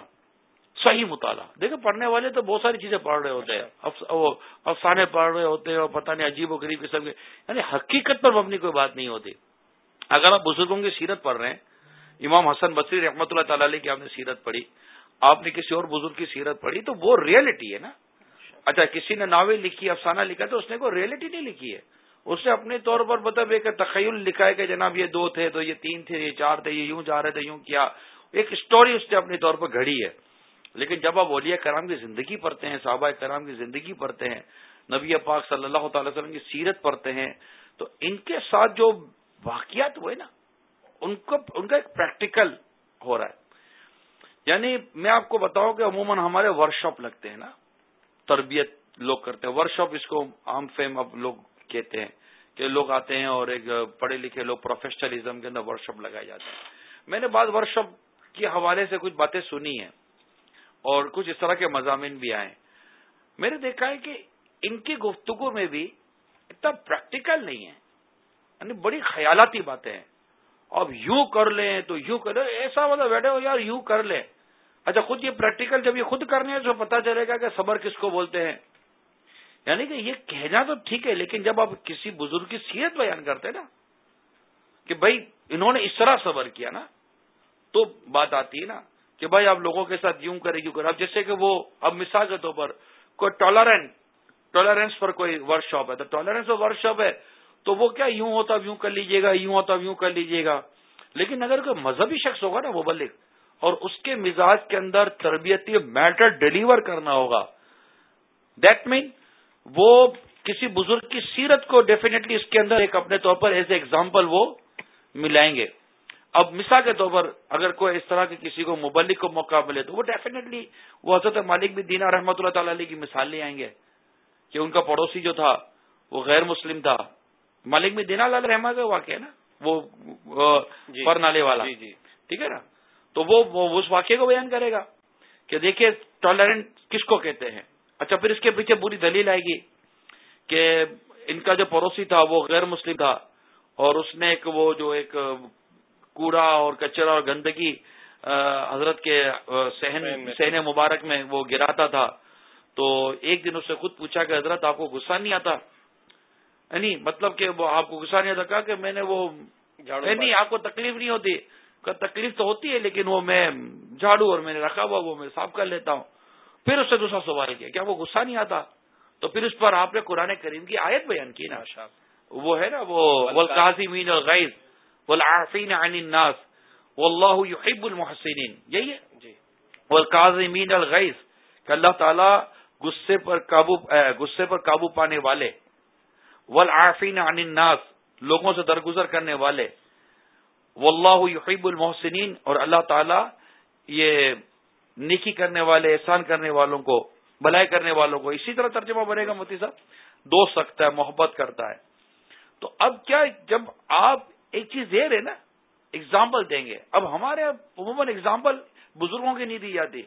صحیح مطالعہ۔ دیکھیں، پڑھنے والے تو بہت ساری چیزیں پڑھ رہے ہوتے ہیں۔ وہ افسانے پڑھ رہے ہوتے ہیں، اور پتہ نہیں، عجیب و غریب قسم کے۔ یعنی حقیقت پر مبنی کوئی بات نہیں ہوتی۔ اگر آپ بزرگوں کی سیرت پڑھ رہے ہیں، امام حسن بصری رحمۃ اللہ تعالی علیہ کی آپ نے سیرت پڑھی۔ آپ نے کسی اور بزرگ کی سیرت پڑھی تو وہ ریئلٹی ہے نا؟ اچھا کسی نے ناول لکھی، افسانہ لکھا تو اس نے کوئی ریئلٹی نہیں لکھی ہے۔ اس نے اپنے طور پر مطلب ایک تخیل لکھا ہے کہ جناب یہ دو تھے تو یہ تین تھے، یہ چار تھے، یہ یوں جا رہے تھے، یوں کیا۔ ایک اسٹوری اس نے اپنے طور پر گھڑی ہے۔ لیکن جب آپ اولیاء کرام کی زندگی پڑھتے ہیں، صحابہ کرام کی زندگی پڑھتے ہیں، نبی پاک صلی اللہ تعالی وسلم کی سیرت پڑھتے ہیں، تو ان کے ساتھ جو واقعات ہوئے نا، ان کو، ان کا ایک پریکٹیکل ہو رہا ہے۔ یعنی میں آپ کو بتاؤں کہ عموماً ہمارے ورک شاپ لگتے ہیں نا، تربیت لوگ کرتے ہیں۔ ورک شاپ اس کو عام فیم اب لوگ کہتے ہیں کہ لوگ آتے ہیں اور ایک پڑھے لکھے لوگ پروفیشنلزم کے اندر ورک شاپ لگائے جاتے ہیں۔ میں نے بعض ورک شاپ کے حوالے سے کچھ باتیں سنی ہیں اور کچھ اس طرح کے مضامین بھی آئے میں نے دیکھا ہے کہ ان کی گفتگو میں بھی اتنا پریکٹیکل نہیں ہے یعنی بڑی خیالاتی باتیں ہیں۔ اب یوں کر لیں تو یوں کر لیں۔ ایسا مطلب بیٹھے ہو یار، یوں کر لیں۔ اچھا خود یہ پریکٹیکل جب یہ خود کرنے ہیں تو پتا چلے گا کہ صبر کس کو بولتے ہیں۔ یعنی کہ یہ کہنا تو ٹھیک ہے، لیکن جب آپ کسی بزرگ کی سیرت بیان کرتے نا کہ بھائی انہوں نے اس طرح صبر کیا نا، تو بات آتی ہے نا کہ بھائی آپ لوگوں کے ساتھ یوں کرے یوں کرے اب جیسے کہ وہ اب مثال کے طور پر کوئی ٹالرنٹ ٹالرنس پر کوئی ورک شاپ ہے۔ تو ٹالرنس پر ورک شاپ ہے۔ تو وہ کیا یوں ہوتا یوں کر لیجیے گا، یوں ہوتا یوں کر لیجیے گا۔ لیکن اگر کوئی مذہبی شخص ہوگا نا وہ بلک اور اس کے مزاج کے اندر تربیتی میٹر ڈلیور کرنا ہوگا دیٹ مین وہ کسی بزرگ کی سیرت کو ڈیفینیٹلی اس کے اندر ایک اپنے طور پر ایز اے ایگزامپل وہ ملائیں گے۔ اب مثال کے طور پر اگر کوئی اس طرح کے کسی کو مبلک کو موقع ملے تو وہ ڈیفینیٹلی وہ حضرت مالک بھی دینا رحمۃ اللہ تعالی علیہ کی مثال لے آئیں گے کہ ان کا پڑوسی جو تھا وہ غیر مسلم تھا۔ مالک بھی دینا لال رحمہ کا واقع ہے نا؟ وہ جی پر نالے والا۔ جی جی۔ ٹھیک ہے نا؟ تو وہ اس واقعے کو بیان کرے گا کہ دیکھیے ٹالرنٹ کس کو کہتے ہیں؟ اچھا پھر اس کے پیچھے پوری دلیل آئے گی کہ ان کا جو پڑوسی تھا وہ غیر مسلم تھا اور اس نے ایک وہ جو ایک کوڑا اور کچرا اور گندگی حضرت کے سہن مبارک میں وہ گراتا تھا۔ تو ایک دن اس سے خود پوچھا کہ حضرت آپ کو غصہ نہیں آتا؟ نہیں مطلب کہ وہ آپ کو غصہ نہیں آتا کہا کہ میں نے وہ نہیں آپ کو تکلیف نہیں ہوتی۔ تکلیف تو ہوتی ہے لیکن وہ میں جھاڑو اور میں نے رکھا ہوا وہ میں صاف کر لیتا ہوں۔ پھر اس سے دوسرا سوال کیا کیا وہ غصہ نہیں آتا؟ تو پھر اس پر آپ نے قرآن کریم کی آیت بیان کی نا۔ وہ ہے نا وہ مین الغیز والعافین عن الناس واللہ یحب المحسنین۔ یہی ہے؟ جی۔ والقاظمین الغیظ کہ اللہ تعالی غصے پر قابو غصے پر قابو پانے والے والعافین عن الناس، لوگوں سے درگزر کرنے والے۔ واللہ یحب المحسنین، اور اللہ تعالی یہ نیکی کرنے والے، احسان کرنے والوں کو، بلائی کرنے والوں کو۔ اسی طرح ترجمہ بنے گا موتی صاحب۔ دوست رکھتا ہے، محبت کرتا ہے۔ تو اب کیا جب آپ ایک چیز دے رہے نا اگزامپل دیں گے۔ اب ہمارے عموماً اگزامپل بزرگوں کی نہیں دی جاتی۔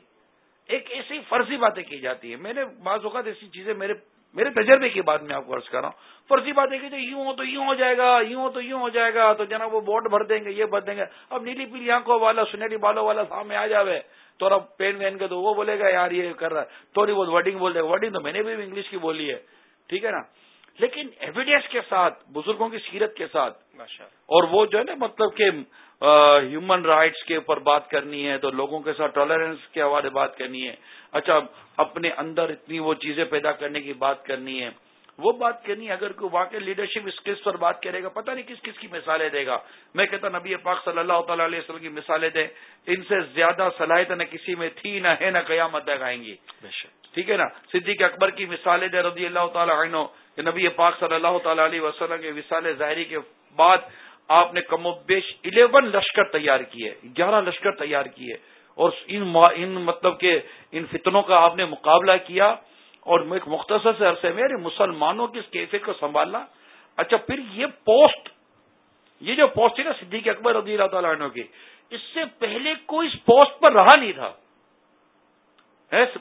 ایک ایسی فرضی باتیں کی جاتی ہیں۔ میں نے بعض اوقات ایسی چیزیں میرے میرے تجربے کی بات میں آپ کو عرض کر رہا ہوں۔ فرضی باتیں کہ یوں ہو تو یوں ہو جائے گا یوں ہو تو یوں ہو جائے گا تو جناب وہ بوٹ بھر دیں گے یہ بھر دیں گے۔ اب نیلی پیلی آنکھوں والا سنہری بالوں والا سامنے آ جاوے۔ تو اب پین وین کے تو وہ بولے گا یار یہ کر رہا ہے۔ تھوڑی بہت ورڈنگ بول دے گا۔ ورڈنگ تو میں نے بھی انگلش کی بولی ہے۔ ٹھیک ہے نا؟ لیکن ایویڈینس کے ساتھ بزرگوں کی سیرت کے ساتھ۔ اور وہ جو ہے نا مطلب کہ ہیومن رائٹس کے اوپر بات کرنی ہے تو لوگوں کے ساتھ ٹالرنس کے حوالے بات کرنی ہے۔ اچھا اپنے اندر اتنی وہ چیزیں پیدا کرنے کی بات کرنی ہے۔ وہ بات کرنی اگر کوئی واقع لیڈرشپ اسکلس پر بات کرے گا پتہ نہیں کس کس کی مثالیں دے گا۔ میں کہتا نبی پاک صلی اللہ تعالی علیہ وسلم کی مثالیں دیں۔ ان سے زیادہ صلاحیت نہ کسی میں تھی نہ ہے نہ قیامت تک آئیں گی۔ ٹھیک ہے نا؟ صدیق اکبر کی مثالیں دے رضی اللہ تعالیٰ عنہ۔ کہ نبی پاک صلی اللہ تعالی علیہ وسلم کے وصال ظاہری کے بعد آپ نے کم و بیش الیون لشکر تیار کیے گیارہ لشکر تیار کیے۔ اور ان ان مطلب کہ ان فتنوں کا آپ نے مقابلہ کیا اور ایک مختصر سے عرصے میں یعنی مسلمانوں کی اس کیفے کو سنبھالنا۔ اچھا پھر یہ پوسٹ، یہ جو پوسٹ ہے نا صدیق اکبر رضی اللہ تعالیٰ عنہ کی، اس سے پہلے کوئی اس پوسٹ پر رہا نہیں تھا۔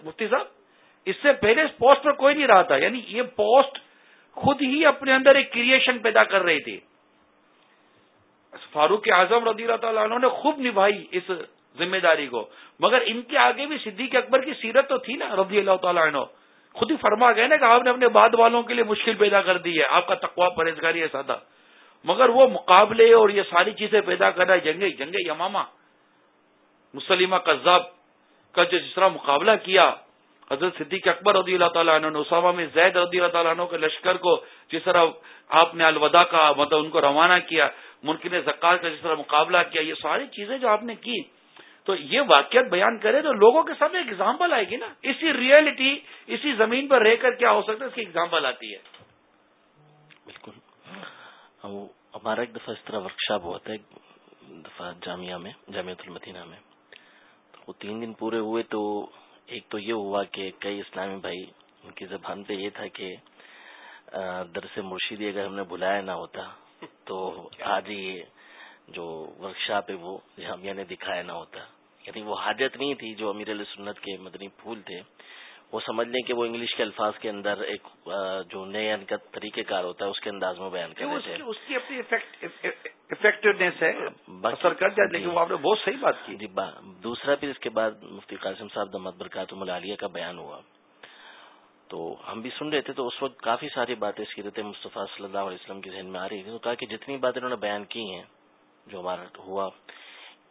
مفتی صاحب؟ اس سے پہلے اس پوسٹ پر کوئی نہیں رہا تھا۔ یعنی یہ پوسٹ خود ہی اپنے اندر ایک کریشن پیدا کر رہی تھی۔ فاروق اعظم رضی اللہ تعالیٰ عنہ نے خوب نبھائی اس ذمہ داری کو۔ مگر ان کے آگے بھی صدیق اکبر کی سیرت تو تھی نا، رضی اللہ تعالیٰ عنہ۔ خود ہی فرما گئے نا کہ آپ نے اپنے بعد والوں کے لیے مشکل پیدا کر دی ہے، آپ کا تقوا پرہیزگاری ایسا تھا۔ مگر وہ مقابلے اور یہ ساری چیزیں پیدا کر رہا ہے جنگ جنگ یماما مسلمہ قذاب کا جو جس طرح مقابلہ کیا، حضرت صدیق اکبر رضی اللہ تعالیٰ عنہ اسامہ میں زید رضی اللہ تعالیٰ عنہ کے لشکر کو جس طرح آپ نے الوداع کا مطلب ان کو روانہ کیا، ممکن زکات کا جس طرح مقابلہ کیا، یہ ساری چیزیں جو آپ نے کی تو یہ واقعات بیان کرے تو لوگوں کے سامنے ایگزامپل آئے گی نا۔ اسی ریئلٹی اسی زمین پر رہ کر کیا ہو سکتا ہے اس کی ایگزامپل آتی ہے۔ بالکل۔ ہمارا ایک دفعہ اس طرح ورکشاپ ہوا تھا ایک دفعہ جامعہ میں جامعت المدینہ میں۔ تو وہ تین دن پورے ہوئے تو ایک تو یہ ہوا کہ کئی اسلامی بھائی ان کی زبان پہ یہ تھا کہ درس مرشیدی اگر ہم نے بلایا نہ ہوتا تو [laughs] آج یہ جو ورکشاپ ہے وہ جامعہ نے دکھایا نہ ہوتا۔ یعنی وہ حاجت نہیں تھی جو امیر علیہ سنت کے مدنی پھول تھے وہ سمجھ لیں کہ وہ انگلش کے الفاظ کے اندر ایک جو نئے ان کا طریقہ کار ہوتا ہے اس کے انداز میں بیان کرتے اس کی اپنی افیکٹونیس ہے اثر کر جاتے لیکن وہ آپ نے بہت صحیح بات کی۔ جی دوسرا پھر اس کے بعد مفتی قاسم صاحب دمت برکات ملالیہ کا بیان ہوا۔ تو ہم بھی سن رہے تھے تو اس وقت کافی ساری باتیں سیرت مصطفیٰ صلی اللہ علیہ وسلم کی ذہن میں آ رہی تھی تو کہا کہ جتنی باتیں انہوں نے بیان کی ہیں جو ہمارا ہوا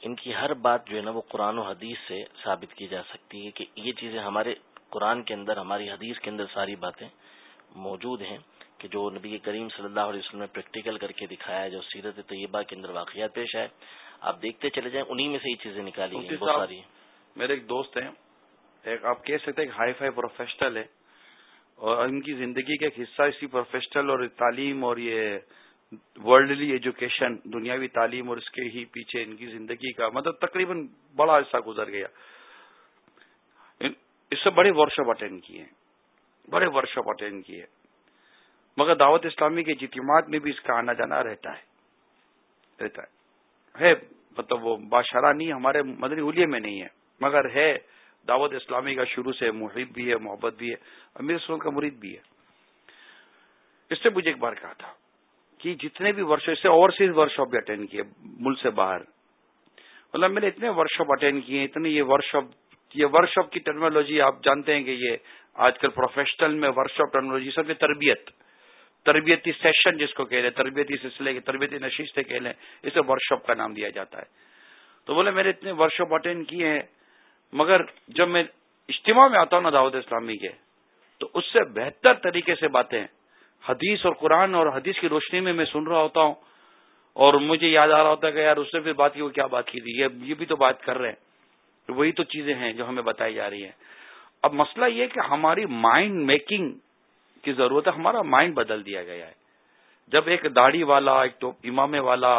ان کی ہر بات جو ہے نا وہ قرآن و حدیث سے ثابت کی جا سکتی ہے کہ یہ چیزیں ہمارے قرآن کے اندر ہماری حدیث کے اندر ساری باتیں موجود ہیں کہ جو نبی کریم صلی اللہ علیہ وسلم نے پریکٹیکل کر کے دکھایا جو سیرت طیبہ کے اندر واقعات پیش آئے۔ آپ دیکھتے چلے جائیں انہی میں سے یہ چیزیں نکالی ہیں بہت ساری میرے ایک دوست ہیں ایک آپ کہہ سکتے ہیں ہائی فائی پروفیشنل ہے اور ان کی زندگی کا ایک حصہ اسی پروفیشنل اور تعلیم اور یہ ورلڈلی ایجوکیشن دنیاوی تعلیم اور اس کے ہی پیچھے ان کی زندگی کا مطلب تقریباً بڑا حصہ گزر گیا۔ اس سے بڑے ورکشاپ اٹینڈ کیے بڑے ورکشاپ اٹینڈ کیے مگر دعوت اسلامی کے جتمات میں بھی اس کا آنا جانا رہتا ہے۔ رہتا ہے۔ ہے مطلب وہ بادشاہ نہیں، ہمارے مدنی الیے میں نہیں ہے۔ مگر ہے، دعوت اسلامی کا شروع سے محب بھی ہے، محبت بھی ہے، امیر سول کا مرید بھی ہے۔ اس سے مجھے ایک بار کہا تھا۔ کہ جتنے بھی ورکشاپ سے اوورسیز ورکشاپ بھی اٹینڈ کیے ملک سے باہر۔ مطلب میں نے اتنے ورکشاپ اٹینڈ کیے اتنے یہ ورکشاپ یہ ورکشاپ کی ٹیکنالوجی آپ جانتے ہیں کہ یہ آج کل پروفیشنل میں ورکشاپ ٹیکنالوجی سب میں تربیت، تربیتی سیشن جس کو کہہ لیں، تربیتی سلسلے کی تربیتی نشستیں کہہ لیں، اسے ورکشاپ کا نام دیا جاتا ہے۔ تو بولے میرے اتنے ورک شاپ اٹینڈ کیے ہیں، مگر جب میں اجتماع میں آتا ہوں نا دعوت اسلامی کے، تو اس سے بہتر طریقے سے باتیں حدیث اور قرآن اور حدیث کی روشنی میں میں سن رہا ہوتا ہوں اور مجھے یاد آ رہا ہوتا ہے کہ یار اس نے پھر بات کی وہ کیا بات کی تھی؟ یہ بھی تو بات کر رہے ہیں۔ وہی تو چیزیں ہیں جو ہمیں بتائی جا رہی ہیں۔ اب مسئلہ یہ کہ ہماری مائنڈ میکنگ کی ضرورت ہے، ہمارا مائنڈ بدل دیا گیا ہے۔ جب ایک داڑھی والا، ایک تو امامے والا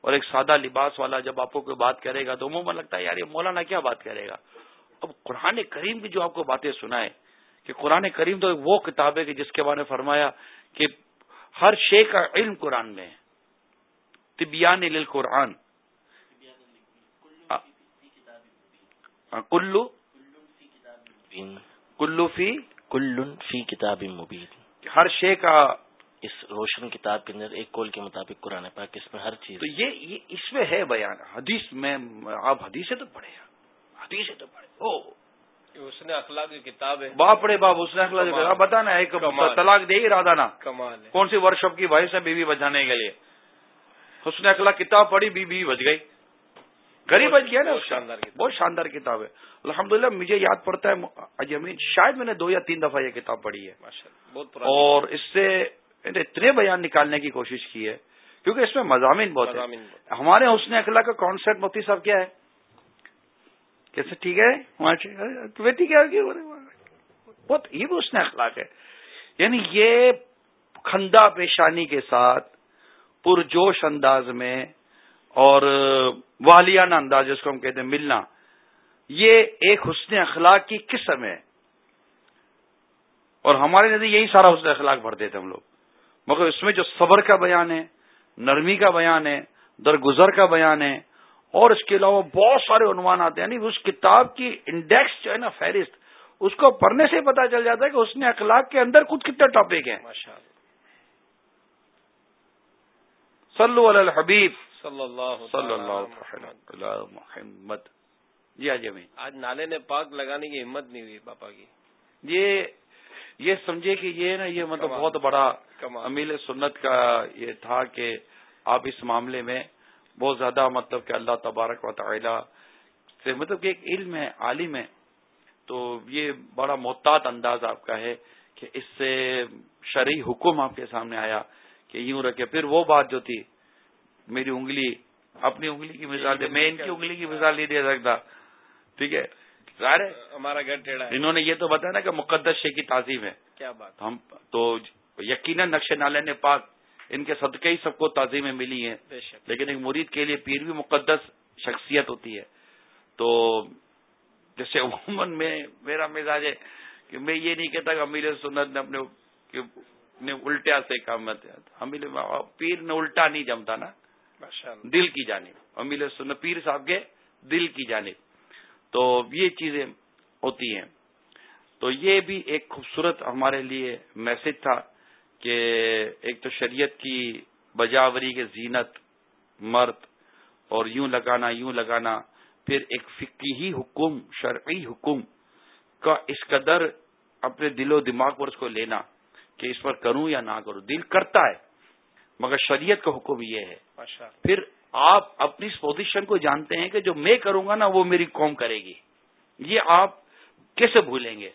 اور ایک سادہ لباس والا جب آپ کو کوئی بات کرے گا تو عموماً لگتا ہے یار یہ مولانا کیا بات کرے گا؟ اب قرآن کریم کی جو آپ کو باتیں سنائے، کہ قرآن کریم تو وہ کتاب ہے کہ جس کے بارے میں فرمایا کہ ہر شے کا علم قرآن میں ہے۔ طبیان قرآن۔ کلو۔ کلو فی۔ کلن فی کتاب مبین۔ ہر شے کا اس روشن کتاب کے اندر ایک کول کے مطابق قرآن پاک اس میں ہر چیز تو یہ اس میں ہے بیان۔ حدیث میں آپ حدیث تو پڑھے حدیث تو پڑھے او اس نے اخلاق کی کتاب ہے۔ باپ رے باپ اس نے اخلاق کی کتاب۔ بتانا ایک طلاق دے ہی رہا نا۔ کمال کون سی ورک شاپ کی بھائی سے بیوی بچانے کے لیے؟ اس نے اخلاق کتاب پڑھی بیوی بچ گئی۔ غریب بچ گیا نا بہت شاندار کتاب ہے۔ الحمد للہ مجھے یاد پڑتا ہے اجمین شاید میں نے دو یا تین دفعہ یہ کتاب پڑھی ہے۔ اور اس سے اتنے بیان نکالنے کی کوشش کی ہے کیونکہ اس میں مضامین بہت ہیں۔ ہمارے حسن اخلاق کا کانسیپٹ مفتی صاحب کیا ہے۔ کیسے ٹھیک ہے ٹھیک ہے بہت یہ بھی حسن اخلاق ہے۔ یعنی یہ کھندا پیشانی کے ساتھ پرجوش انداز میں اور والیانہ انداز جس کو ہم کہتے ہیں ملنا، یہ ایک حسن اخلاق کی قسم ہے۔ اور ہمارے نظر یہی سارا حسن اخلاق بھرتے تھے ہم لوگ۔ مگر اس میں جو صبر کا بیان ہے، نرمی کا بیان ہے، درگزر کا بیان ہے اور اس کے علاوہ بہت سارے عنوان آتے ہیں یعنی اس کتاب کی انڈیکس جو ہے نا فہرست اس کو پڑھنے سے پتا چل جاتا ہے کہ اس نے اخلاق کے اندر کچھ کتنے ٹاپک ہیں۔ صلو علی الحبیب۔ صلی اللہ صلی اللہ محمد۔ جی آج آج نالے نے پاک لگانے کی ہمت نہیں ہوئی پاپا کی۔ یہ یہ سمجھے کہ یہ نا یہ مطلب بہت بڑا امیل سنت کا یہ تھا کہ آپ اس معاملے میں بہت زیادہ مطلب کہ اللہ تبارک و تعالی سے مطلب کہ ایک علم ہے عالم ہے۔ تو یہ بڑا محتاط انداز آپ کا ہے کہ اس سے شرعی حکم آپ کے سامنے آیا کہ یوں رکھے۔ پھر وہ بات جو تھی میری انگلی اپنی انگلی کی مثال دے میں ان کی انگلی کی مثال نہیں دے سکتا۔ ٹھیک ہے؟ ظاہر ہے؟ ہمارا گھر ٹیڑھا انہوں نے یہ تو بتایا نا کہ مقدس شے کی تعظیم ہے۔ کیا بات؟ ہم تو یقیناً نقش نالے نے پاک ان کے صدقے ہی سب کو تعظیمیں ملی ہیں۔ لیکن ایک مرید کے لیے پیر بھی مقدس شخصیت ہوتی ہے۔ تو جیسے عموماً میں میرا مزاج ہے کہ میں یہ نہیں کہتا کہ امیر سنت نے اپنے الٹیا سے کام پیر نے الٹا نہیں جمتا نا۔ دل کی جانب۔ امیر سنت پیر صاحب کے دل کی جانب۔ تو یہ چیزیں ہوتی ہیں۔ تو یہ بھی ایک خوبصورت ہمارے لیے میسج تھا۔ کہ ایک تو شریعت کی بجاوری کے زینت مرد اور یوں لگانا یوں لگانا پھر ایک فکی حکم شرعی حکم کا اس قدر اپنے دل و دماغ پر اس کو لینا کہ اس پر کروں یا نہ کروں دل کرتا ہے مگر شریعت کا حکم یہ ہے۔ پھر آپ اپنی اس پوزیشن کو جانتے ہیں کہ جو میں کروں گا نا وہ میری قوم کرے گی۔ یہ آپ کیسے بھولیں گے؟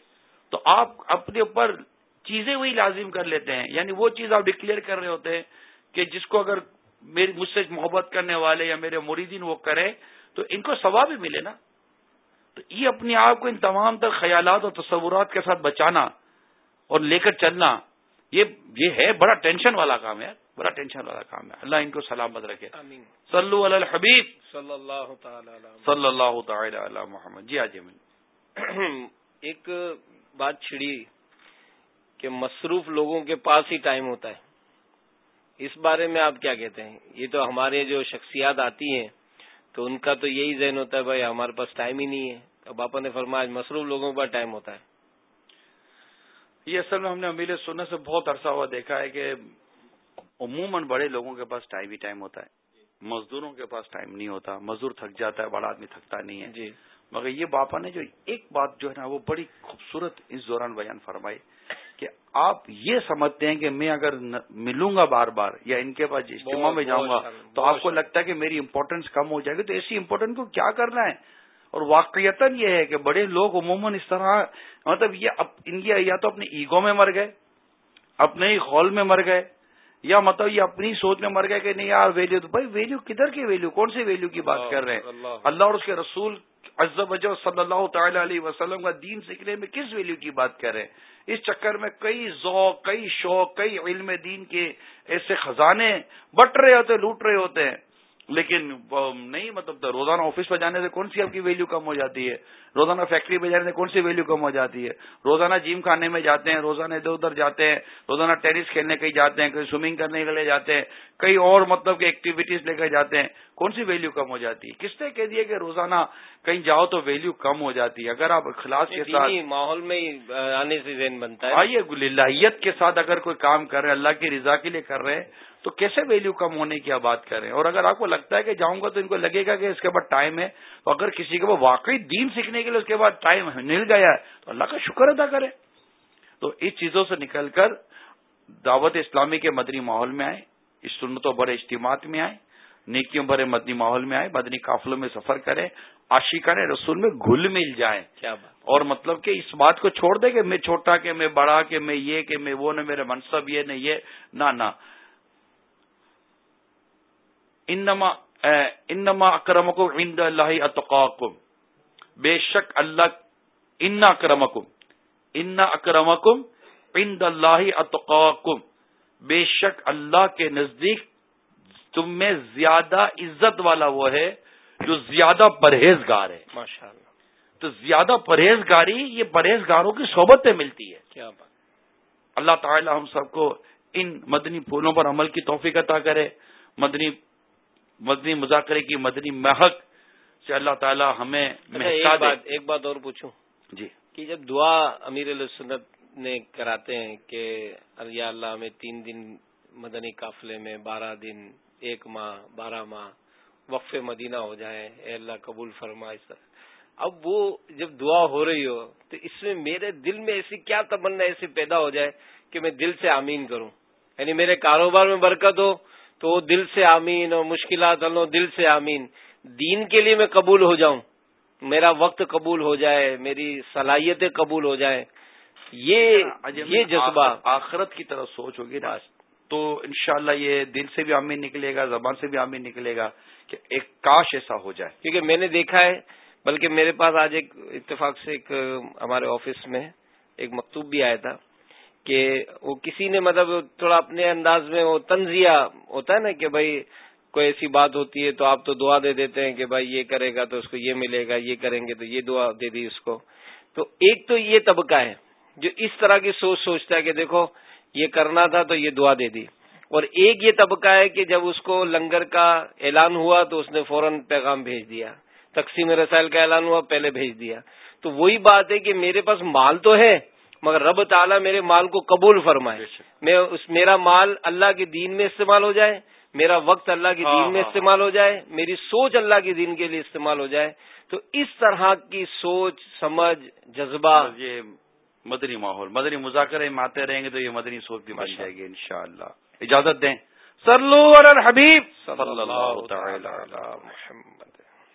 تو آپ اپنے اوپر چیزیں وہی لازم کر لیتے ہیں۔ یعنی وہ چیز آپ ڈکلیئر کر رہے ہوتے ہیں کہ جس کو اگر میری مجھ سے محبت کرنے والے یا میرے مریدین وہ کرے تو ان کو ثواب بھی ملے نا۔ تو یہ اپنے آپ کو ان تمام تر خیالات اور تصورات کے ساتھ بچانا اور لے کر چلنا یہ ہے بڑا ٹینشن والا کام ہے بڑا ٹینشن والا کام ہے۔ اللہ ان کو سلامت رکھے۔ صلو علی الحبیب۔ صلی اللہ تعالی صلی اللہ تعالی علی محمد۔ جی آج ایک بات چھڑی کہ مصروف لوگوں کے پاس ہی ٹائم ہوتا ہے۔ اس بارے میں آپ کیا کہتے ہیں؟ یہ تو ہمارے جو شخصیات آتی ہیں تو ان کا تو یہی ذہن ہوتا ہے بھائی ہمارے پاس ٹائم ہی نہیں ہے۔ اب آپ نے فرمایا مصروف لوگوں کے پاس ٹائم ہوتا ہے۔ یہ اصل میں ہم نے امیل سننے سے بہت عرصہ ہوا دیکھا ہے کہ عموماً بڑے لوگوں کے پاس ٹائم ہی ٹائم ہوتا ہے۔ مزدوروں کے پاس ٹائم نہیں ہوتا مزدور تھک جاتا ہے بڑا آدمی تھکتا نہیں ہے۔ جی۔ مگر یہ باپا نے جو ایک بات جو ہے نا وہ بڑی خوبصورت اس دوران بیان فرمائی۔ کہ آپ یہ سمجھتے ہیں کہ میں اگر ملوں گا بار بار یا ان کے پاس اجتماع میں جاؤں گا تو آپ کو لگتا ہے کہ میری امپورٹینس کم ہو جائے گی تو ایسی امپورٹینس کو کیا کرنا ہے؟ اور واقعیت یہ ہے کہ بڑے لوگ عموماً اس طرح مطلب یہ یا تو اپنے ایگو میں مر گئے اپنے ہی خول میں مر گئے یا مطلب یہ اپنی سوچ میں مر گئے کہ نہیں یار ویلو تو بھائی ویلو کدھر کی ویلو کون سی ویلو کی بات کر رہے ہیں؟ اللہ اور اس کے رسول عزب صلی اللہ تعالی علیہ وسلم کا دین سیکھنے میں کس ویلیو کی بات کریں؟ اس چکر میں کئی ذوق، کئی شوق، کئی علم دین کے ایسے خزانے بٹ رہے ہوتے، لوٹ رہے ہوتے ہیں۔ لیکن نہیں مطلب روزانہ آفس پہ جانے سے کون سی آپ کی ویلو کم ہو جاتی ہے؟ روزانہ فیکٹری پہ جانے سے کون سی ویلو کم ہو جاتی ہے؟ روزانہ جم کھانے میں جاتے ہیں روزانہ ادھر ادھر جاتے ہیں روزانہ ٹینس کھیلنے کہیں جاتے ہیں کہیں سوئمنگ کرنے کے لیے جاتے ہیں کئی اور مطلب کہ ایکٹیویٹیز لے کر جاتے ہیں کون سی ویلو کم ہو جاتی ہے؟ کس نے کہہ دیا کہ روزانہ کہیں جاؤ تو ویلو کم ہو جاتی ہے؟ اگر آپ اخلاص کے ساتھ ماحول میں آنے سے ذہن بنتا ہے۔ آئیے للہیت کے ساتھ اگر کوئی کام کر رہے ہیں اللہ کی رضا کے لیے کر رہے ہیں تو کیسے ویلو کم ہونے کی بات کریں اور اگر آپ کو لگتا ہے کہ جاؤں گا تو ان کو لگے گا کہ اس کے بعد ٹائم ہے تو اگر کسی کو واقعی دین سیکھنے کے لیے اس کے بعد ٹائم مل گیا ہے تو اللہ کا شکر ادا کرے۔ تو اس چیزوں سے نکل کر دعوت اسلامی کے مدنی ماحول میں آئے اس سنتوں بڑے اجتماعات میں آئے نیکیوں بڑے مدنی ماحول میں آئے مدنی قافلوں میں سفر کریں عاشقان رسول میں گھل مل جائیں۔ کیا بات۔ اور مطلب کہ اس بات کو چھوڑ دے کہ میں چھوٹا کہ میں بڑا کہ میں یہ کہ میں وہ نہ میرے منصب یہ نہ یہ نہ۔ انما انما اکرمکم عند اللہ اتقاکم. بے شک اللہ ان اکرمکم ان اکرمکم عند اللہ اتقاکم. بے شک اللہ کے نزدیک تم میں زیادہ عزت والا وہ ہے جو زیادہ پرہیزگار ہے. ماشاء اللہ تو زیادہ پرہیزگاری یہ پرہیزگاروں کی صحبت میں ملتی ہے. کیا بات. اللہ تعالی ہم سب کو ان مدنی پھولوں پر عمل کی توفیق عطا کرے. مدنی مدنی مذاکرے کی مدنی محق سے اللہ تعالی ہمیں اچھا، ایک بات ایک بات اور پوچھوں۔ جی۔ کہ جب دعا امیر السنت نے کراتے ہیں کہ یا اللہ ہمیں تین دن مدنی قافلے میں بارہ دن ایک ماہ بارہ ماہ وقف مدینہ ہو جائے اے اللہ قبول فرما اب وہ جب دعا ہو رہی ہو تو اس میں میرے دل میں ایسی کیا تمنا ایسی پیدا ہو جائے کہ میں دل سے آمین کروں۔ یعنی میرے کاروبار میں برکت ہو تو دل سے آمین اور مشکلات لو دل سے آمین۔ دین کے لیے میں قبول ہو جاؤں۔ میرا وقت قبول ہو جائے میری صلاحیتیں قبول ہو جائے یہ یہ جذبہ۔ آخرت کی طرف سوچ ہوگی نا تو انشاءاللہ یہ دل سے بھی آمین نکلے گا زبان سے بھی آمین نکلے گا کہ ایک کاش ایسا ہو جائے۔ کیونکہ میں نے دیکھا ہے بلکہ میرے پاس آج ایک اتفاق سے ایک ہمارے آفس میں ایک مکتوب بھی آیا تھا۔ کہ وہ کسی نے مطلب تھوڑا اپنے انداز میں وہ تنزیہ ہوتا ہے نا کہ بھائی کوئی ایسی بات ہوتی ہے تو آپ تو دعا دے دیتے ہیں کہ بھائی یہ کرے گا تو اس کو یہ ملے گا، یہ کریں گے تو یہ دعا دے دی اس کو۔ تو ایک تو یہ طبقہ ہے جو اس طرح کی سوچ سوچتا ہے کہ دیکھو یہ کرنا تھا تو یہ دعا دے دی۔ اور ایک یہ طبقہ ہے کہ جب اس کو لنگر کا اعلان ہوا تو اس نے فوراً پیغام بھیج دیا۔ تقسیم رسائل کا اعلان ہوا، پہلے بھیج دیا۔ تو وہی بات ہے کہ میرے پاس مال تو ہے مگر رب تعالیٰ میرے مال کو قبول فرمائے۔ میں اس میرا مال اللہ کے دین میں استعمال ہو جائے میرا وقت اللہ کے دین میں ہاں، ہاں۔ استعمال ہو جائے میری سوچ اللہ کے دین کے لیے استعمال ہو جائے۔ تو اس طرح کی سوچ سمجھ جذبہ۔ یہ مدنی ماحول مدنی مذاکرے میں آتے رہیں گے تو یہ مدنی سوچ بھی بن جائے گی انشاءاللہ۔ اجازت دیں۔ سرلو الحبیب۔ صلی اللہ تعالی محمد۔